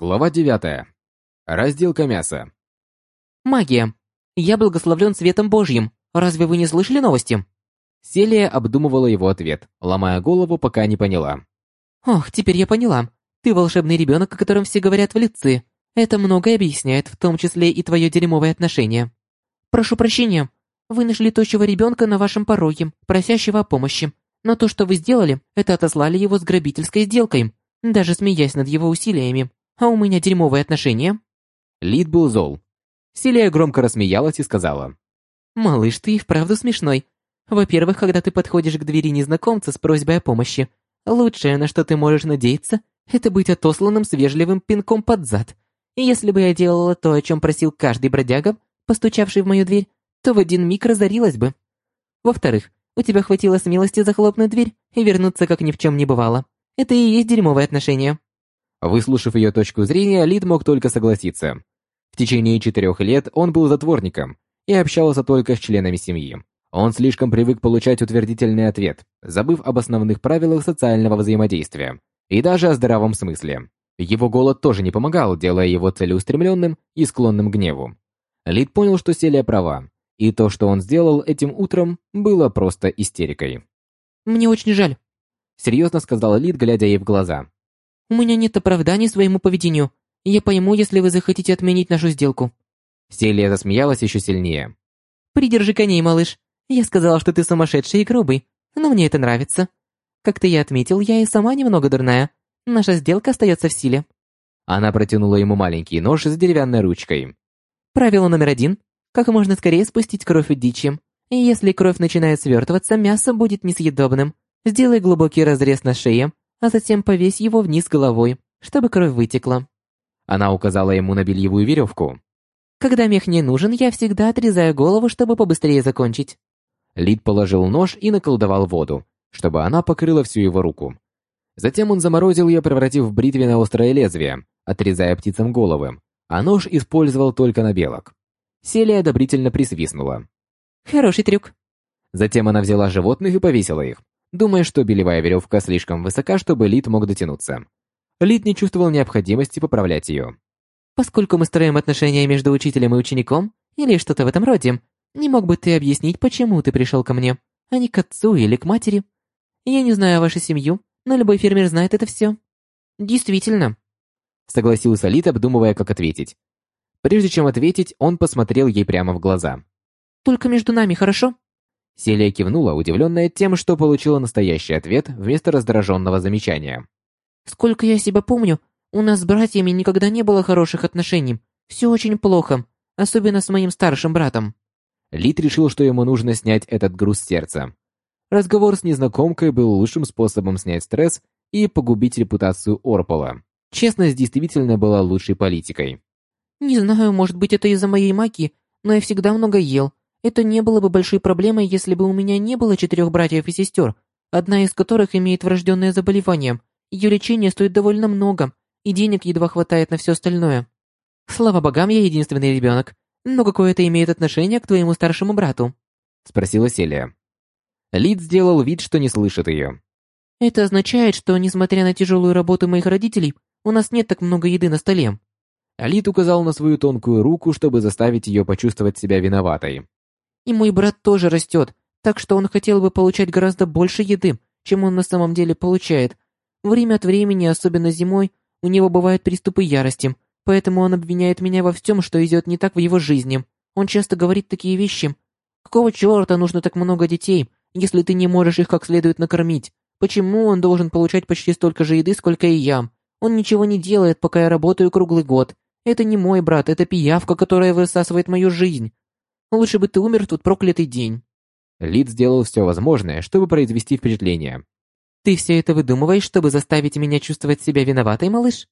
Глава 9. Разделка мяса. Магия. Я благословлен светом Божьим. Разве вы не слышали новости? Селия обдумывала его ответ, ломая голову, пока не поняла. Ох, теперь я поняла. Ты волшебный ребенок, о котором все говорят в лице. Это многое объясняет, в том числе и твое дерьмовое отношение. Прошу прощения. Вы нашли тощего ребенка на вашем пороге, просящего о помощи. Но то, что вы сделали, это отослали его с грабительской сделкой, даже смеясь над его усилиями. А у меня дерьмовые отношения. Лид был зол. Селия громко рассмеялась и сказала. «Малыш, ты и вправду смешной. Во-первых, когда ты подходишь к двери незнакомца с просьбой о помощи, лучшее, на что ты можешь надеяться, это быть отосланным с вежливым пинком под зад. И если бы я делала то, о чем просил каждый бродяга, постучавший в мою дверь, то в один миг разорилась бы. Во-вторых, у тебя хватило смелости захлопнуть дверь и вернуться, как ни в чем не бывало. Это и есть дерьмовые отношения. Выслушав ее точку зрения, Лид мог только согласиться. В течение четырех лет он был затворником и общался только с членами семьи. Он слишком привык получать утвердительный ответ, забыв об основных правилах социального взаимодействия и даже о здравом смысле. Его голод тоже не помогал, делая его целеустремленным и склонным к гневу. Лид понял, что Селия права, и то, что он сделал этим утром, было просто истерикой. «Мне очень жаль», — серьезно сказал Лид, глядя ей в глаза. У меня нет оправданий своему поведению. Я пойму, если вы захотите отменить нашу сделку». Селия засмеялась еще сильнее. «Придержи коней, малыш. Я сказала, что ты сумасшедший и грубый, но мне это нравится. Как ты и отметил, я и сама немного дурная. Наша сделка остается в силе». Она протянула ему маленький нож с деревянной ручкой. «Правило номер один. Как можно скорее спустить кровь у дичи. Если кровь начинает свертываться, мясо будет несъедобным. Сделай глубокий разрез на шее, а затем повесь его вниз головой, чтобы кровь вытекла». Она указала ему на бельевую веревку. «Когда мех не нужен, я всегда отрезаю голову, чтобы побыстрее закончить». Лид положил нож и наколдовал воду, чтобы она покрыла всю его руку. Затем он заморозил ее, превратив в бритвенное острое лезвие, отрезая птицам головы, а нож использовал только на белок. Селия одобрительно присвистнула. «Хороший трюк». Затем она взяла животных и повесила их думая, что белевая веревка слишком высока, чтобы Лид мог дотянуться. Лид не чувствовал необходимости поправлять ее. «Поскольку мы строим отношения между учителем и учеником, или что-то в этом роде, не мог бы ты объяснить, почему ты пришел ко мне, а не к отцу или к матери? Я не знаю вашу семью, но любой фермер знает это все». «Действительно», — согласился Лид, обдумывая, как ответить. Прежде чем ответить, он посмотрел ей прямо в глаза. «Только между нами, хорошо?» Селия кивнула, удивленная тем, что получила настоящий ответ вместо раздраженного замечания. «Сколько я себя помню, у нас с братьями никогда не было хороших отношений. Все очень плохо, особенно с моим старшим братом». Лид решил, что ему нужно снять этот груз сердца. Разговор с незнакомкой был лучшим способом снять стресс и погубить репутацию Орпола. Честность действительно была лучшей политикой. «Не знаю, может быть, это из-за моей магии, но я всегда много ел. Это не было бы большой проблемой, если бы у меня не было четырех братьев и сестер, одна из которых имеет врожденное заболевание. Ее лечение стоит довольно много, и денег едва хватает на все остальное. Слава богам, я единственный ребенок. Но какое это имеет отношение к твоему старшему брату?» Спросила Селия. Лид сделал вид, что не слышит ее. «Это означает, что, несмотря на тяжелую работу моих родителей, у нас нет так много еды на столе». Лид указал на свою тонкую руку, чтобы заставить ее почувствовать себя виноватой. И мой брат тоже растет, так что он хотел бы получать гораздо больше еды, чем он на самом деле получает. Время от времени, особенно зимой, у него бывают приступы ярости, поэтому он обвиняет меня во всем, что идет не так в его жизни. Он часто говорит такие вещи. «Какого черта нужно так много детей, если ты не можешь их как следует накормить? Почему он должен получать почти столько же еды, сколько и я? Он ничего не делает, пока я работаю круглый год. Это не мой брат, это пиявка, которая высасывает мою жизнь. Лучше бы ты умер в тот проклятый день». Лид сделал все возможное, чтобы произвести впечатление. «Ты все это выдумываешь, чтобы заставить меня чувствовать себя виноватой, малыш?»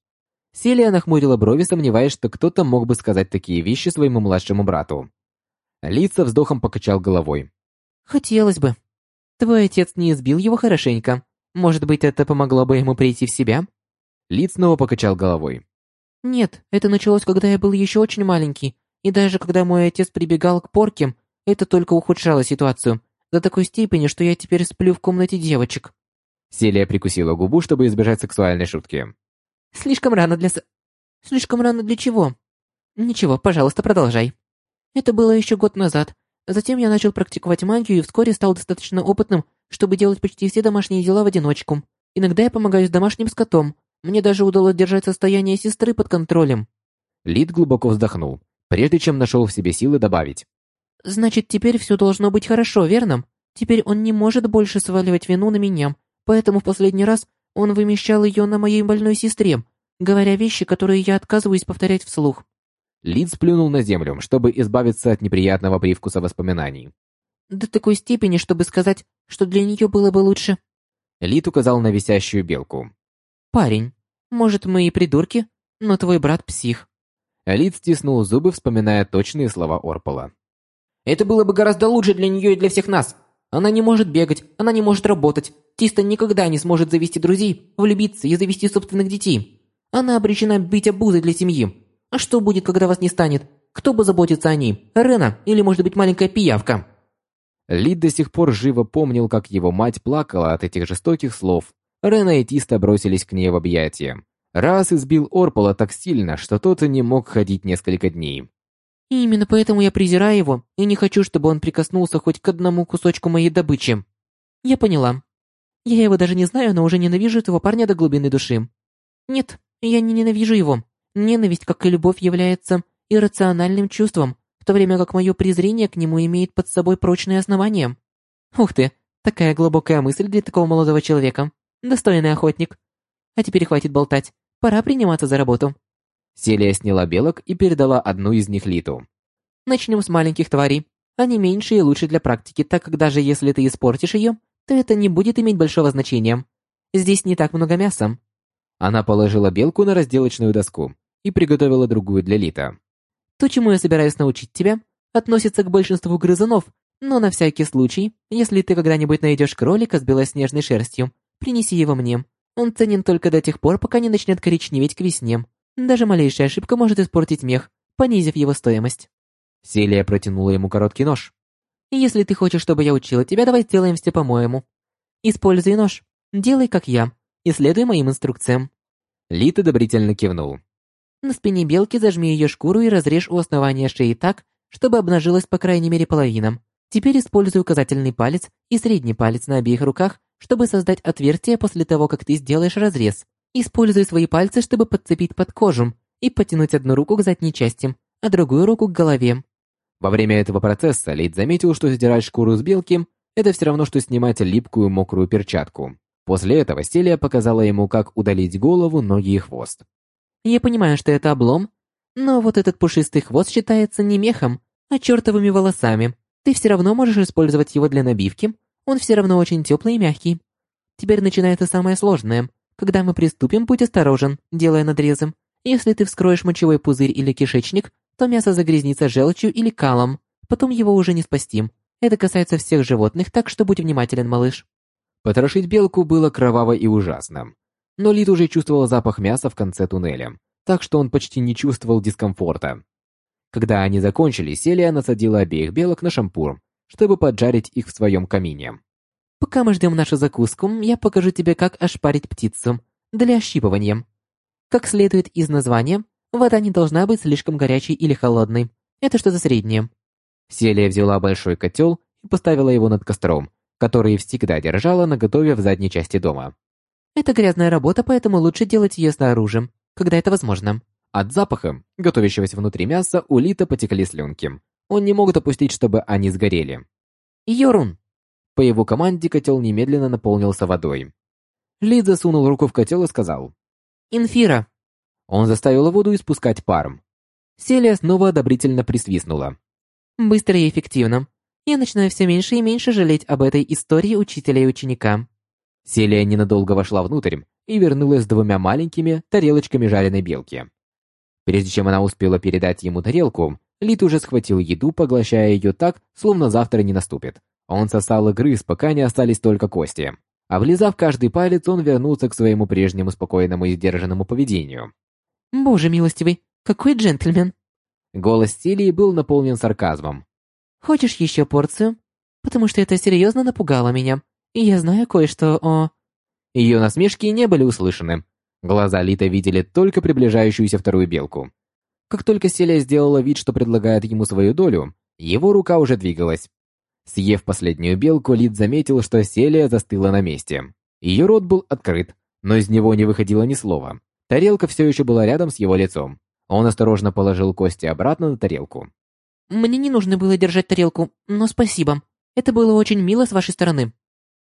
Селия нахмурила брови, сомневаясь, что кто-то мог бы сказать такие вещи своему младшему брату. Лид со вздохом покачал головой. «Хотелось бы. Твой отец не избил его хорошенько. Может быть, это помогло бы ему прийти в себя?» Лид снова покачал головой. «Нет, это началось, когда я был еще очень маленький, и даже когда мой отец прибегал к порке, это только ухудшало ситуацию, до такой степени, что я теперь сплю в комнате девочек». Селия прикусила губу, чтобы избежать сексуальной шутки. «Слишком рано для. Слишком рано для чего? Ничего, пожалуйста, продолжай. Это было еще год назад. Затем я начал практиковать магию и вскоре стал достаточно опытным, чтобы делать почти все домашние дела в одиночку. Иногда я помогаю с домашним скотом. Мне даже удалось держать состояние сестры под контролем. Лид глубоко вздохнул, прежде чем нашел в себе силы добавить. Значит, теперь все должно быть хорошо, верно? Теперь он не может больше сваливать вину на меня, поэтому в последний раз он вымещал ее на моей больной сестре, говоря вещи, которые я отказываюсь повторять вслух. Лид сплюнул на землю, чтобы избавиться от неприятного привкуса воспоминаний. До такой степени, чтобы сказать, что для нее было бы лучше. Лид указал на висящую белку. «Парень, может, мы и придурки, но твой брат псих». Лид стиснул зубы, вспоминая точные слова Орпола. «Это было бы гораздо лучше для нее и для всех нас. Она не может бегать, она не может работать. Тиста никогда не сможет завести друзей, влюбиться и завести собственных детей. Она обречена быть обузой для семьи. А что будет, когда вас не станет? Кто бы заботится о ней? Рена или, может быть, маленькая пиявка?» Лид до сих пор живо помнил, как его мать плакала от этих жестоких слов. Рена и Тиста бросились к ней в объятия. Раз избил Орпола так сильно, что тот и не мог ходить несколько дней. И именно поэтому я презираю его и не хочу, чтобы он прикоснулся хоть к одному кусочку моей добычи. Я поняла. Я его даже не знаю, но уже ненавижу этого парня до глубины души. Нет, я не ненавижу его. Ненависть, как и любовь, является иррациональным чувством, в то время как мое презрение к нему имеет под собой прочные основания. Ух ты, такая глубокая мысль для такого молодого человека. Достойный охотник. А теперь хватит болтать. Пора приниматься за работу. Селия сняла белок и передала одну из них Литу. Начнем с маленьких тварей. Они меньше и лучше для практики, так как даже если ты испортишь ее, то это не будет иметь большого значения. Здесь не так много мяса. Она положила белку на разделочную доску и приготовила другую для Лита. То, чему я собираюсь научить тебя, относится к большинству грызунов, но на всякий случай, если ты когда-нибудь найдешь кролика с белоснежной шерстью, принеси его мне. Он ценен только до тех пор, пока не начнет коричневеть к весне. Даже малейшая ошибка может испортить мех, понизив его стоимость. Селия протянула ему короткий нож. «Если ты хочешь, чтобы я учила тебя, давай сделаем все по-моему. Используй нож. Делай, как я. И следуй моим инструкциям». Лит одобрительно кивнул. На спине белки зажми ее шкуру и разрежь у основания шеи так, чтобы обнажилась по крайней мере половина. Теперь используй указательный палец и средний палец на обеих руках, чтобы создать отверстие после того, как ты сделаешь разрез. Используй свои пальцы, чтобы подцепить под кожу и потянуть одну руку к задней части, а другую руку к голове. Во время этого процесса Лид заметил, что сдирать шкуру с белки – это все равно, что снимать липкую мокрую перчатку. После этого Селия показала ему, как удалить голову, ноги и хвост. «Я понимаю, что это облом, но вот этот пушистый хвост считается не мехом, а чертовыми волосами. Ты все равно можешь использовать его для набивки, он все равно очень теплый и мягкий. Теперь начинается самое сложное. Когда мы приступим, будь осторожен, делая надрезы. Если ты вскроешь мочевой пузырь или кишечник, то мясо загрязнится желчью или калом. Потом его уже не спасти. Это касается всех животных, так что будь внимателен, малыш. Потрошить белку было кроваво и ужасно. Но Лид уже чувствовал запах мяса в конце туннеля, так что он почти не чувствовал дискомфорта. Когда они закончили, Селия насадила обеих белок на шампур, чтобы поджарить их в своем камине. Пока мы ждем нашу закуску, я покажу тебе, как ошпарить птицу для ощипывания. Как следует из названия, вода не должна быть слишком горячей или холодной. Это что-то среднее. Селия взяла большой котел и поставила его над костром, который всегда держала наготове в задней части дома. Это грязная работа, поэтому лучше делать ее снаружи, когда это возможно. От запаха, готовящегося внутри мяса, у Лита потекли слюнки. Он не мог допустить, чтобы они сгорели. Йорун, по его команде котел немедленно наполнился водой. Лид засунул руку в котел и сказал. «Инфира». Он заставил воду испускать пар. Селия снова одобрительно присвистнула. «Быстро и эффективно. Я начинаю все меньше и меньше жалеть об этой истории учителя и ученика». Селия ненадолго вошла внутрь и вернулась с двумя маленькими тарелочками жареной белки. Прежде чем она успела передать ему тарелку, Лид уже схватил еду, поглощая ее так, словно завтра не наступит. Он сосал и грыз, пока не остались только кости. Облизав каждый палец, он вернулся к своему прежнему спокойному и сдержанному поведению. «Боже милостивый, какой джентльмен!» Голос Силии был наполнен сарказмом. «Хочешь еще порцию? Потому что это серьезно напугало меня, и я знаю кое-что о...» Ее насмешки не были услышаны. Глаза Лита видели только приближающуюся вторую белку. Как только Селия сделала вид, что предлагает ему свою долю, его рука уже двигалась. Съев последнюю белку, Лид заметил, что Селия застыла на месте. Ее рот был открыт, но из него не выходило ни слова. Тарелка все еще была рядом с его лицом. Он осторожно положил кости обратно на тарелку. «Мне не нужно было держать тарелку, но спасибо. Это было очень мило с вашей стороны».